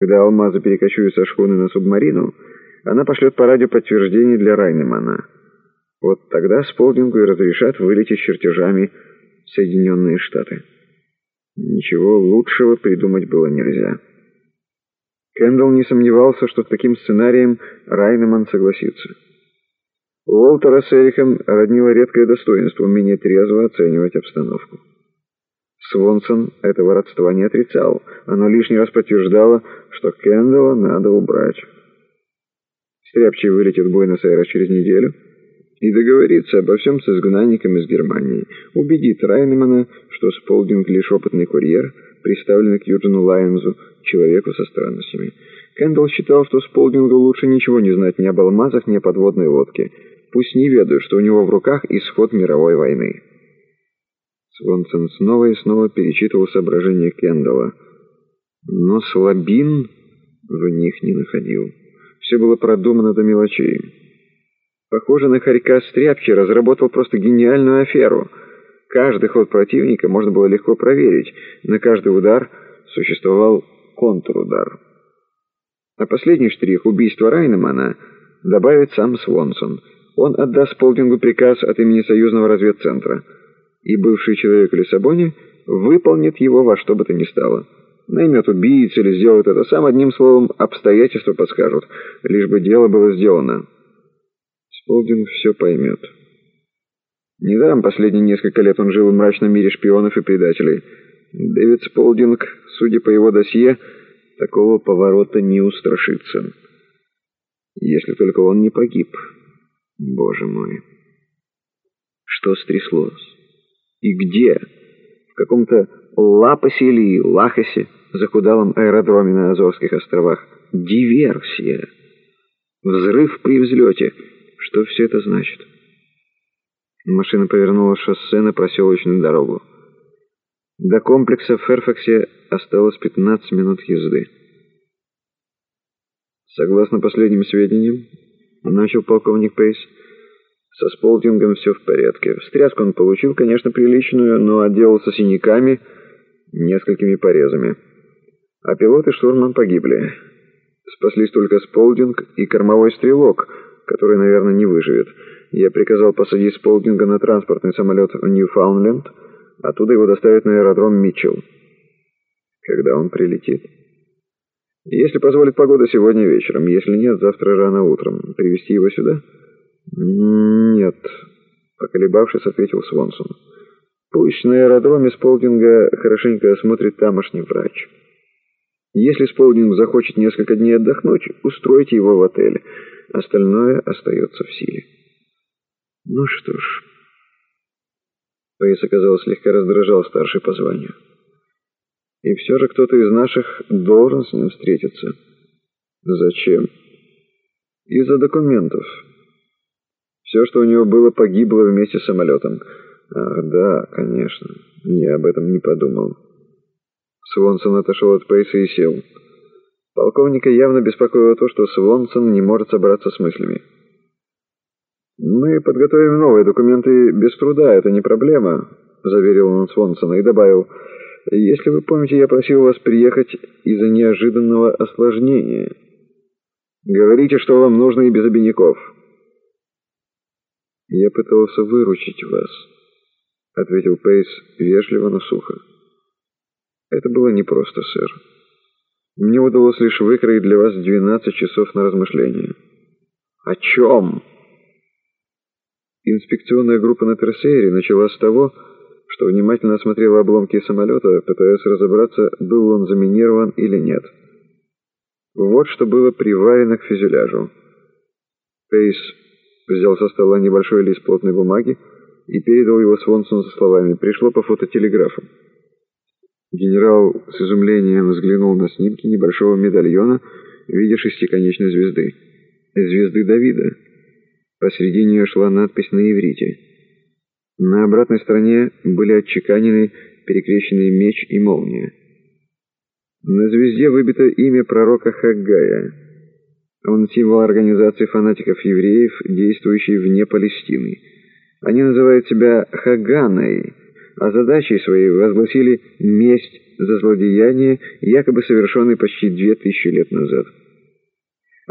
Когда алмазы перекочуют со шхуны на субмарину, она пошлет по радио подтверждение для Райнемана. Вот тогда Сполдингу и разрешат вылететь чертежами в Соединенные Штаты. Ничего лучшего придумать было нельзя. Кэндалл не сомневался, что с таким сценарием Райнеман согласится. Уолтера с Эрихом роднило редкое достоинство умение трезво оценивать обстановку. Свонсон этого родства не отрицал. Оно лишний раз подтверждало, что Кэндалла надо убрать. Стряпчий вылетит в Буэнос-Айрес через неделю и договорится обо всем с изгнанником из Германии. Убедит Райнемана, что Сполдинг лишь опытный курьер, приставленный к Юджину Лайонзу, человеку со странностями. Кэндалл считал, что Сполдингу лучше ничего не знать ни об алмазах, ни о подводной лодке. Пусть не ведают, что у него в руках исход мировой войны. Свонсон снова и снова перечитывал соображения Кендалла, но слабин в них не находил. Все было продумано до мелочей. Похоже, на хорька Стряпчий разработал просто гениальную аферу. Каждый ход противника можно было легко проверить. На каждый удар существовал контрудар. А последний штрих убийства Райнемана добавит сам Свонсон. Он отдаст Полдингу приказ от имени союзного разведцентра — и бывший человек в Лиссабоне выполнит его во что бы то ни стало. Наймет убийц или сделает это сам, одним словом, обстоятельства подскажут, лишь бы дело было сделано. Сполдинг все поймет. Недаром последние несколько лет он жил в мрачном мире шпионов и предателей. Дэвид Сполдинг, судя по его досье, такого поворота не устрашится. Если только он не погиб. Боже мой. Что стряслось? И где? В каком-то Лапосе или Лахасе, закудалом аэродроме на Азорских островах. Диверсия. Взрыв при взлете. Что все это значит? Машина повернула шоссе на проселочную дорогу. До комплекса в Ферфаксе осталось 15 минут езды. Согласно последним сведениям, начал полковник Пейс, со Сполтингом все в порядке. Встряску он получил, конечно, приличную, но отделался синяками, несколькими порезами. А пилот и штурман погибли. Спаслись только Сполдинг и кормовой стрелок, который, наверное, не выживет. Я приказал посадить Сполдинга на транспортный самолет в Ньюфаундленд, оттуда его доставят на аэродром Митчелл. Когда он прилетит? Если позволит погода, сегодня вечером. Если нет, завтра рано утром. Привезти его сюда?» «Нет», — поколебавшись, ответил Свонсон. «Пусть на аэродроме Сполдинга хорошенько осмотрит тамошний врач. Если Сполдинг захочет несколько дней отдохнуть, устройте его в отеле. Остальное остается в силе». «Ну что ж...» Пейс, оказалось, слегка раздражал старший по званию. «И все же кто-то из наших должен с ним встретиться». «Зачем?» «Из-за документов». Все, что у него было, погибло вместе с самолетом. Ах, да, конечно. Я об этом не подумал. Свонсон отошел от Пейса и сел. Полковника явно беспокоило то, что Свонсон не может собраться с мыслями. «Мы подготовим новые документы без труда, это не проблема», — заверил он Свонсона и добавил, «Если вы помните, я просил вас приехать из-за неожиданного осложнения. Говорите, что вам нужно и без обиняков». «Я пытался выручить вас», — ответил Пейс вежливо, но сухо. «Это было непросто, сэр. Мне удалось лишь выкроить для вас 12 часов на размышление». «О чем?» Инспекционная группа на Терсейре начала с того, что внимательно осмотрела обломки самолета, пытаясь разобраться, был он заминирован или нет. Вот что было приварено к фюзеляжу. Пейс взял со стола небольшой лист плотной бумаги и передал его Свонсону со словами «Пришло по фототелеграфу». Генерал с изумлением взглянул на снимки небольшого медальона в виде шестиконечной звезды. Звезды Давида. Посреди нее шла надпись на иврите. На обратной стороне были отчеканены перекрещенный меч и молния. На звезде выбито имя пророка Хаггая — он символ организации фанатиков-евреев, действующей вне Палестины. Они называют себя Хаганой, а задачей своей возгласили месть за злодеяние, якобы совершенное почти две тысячи лет назад.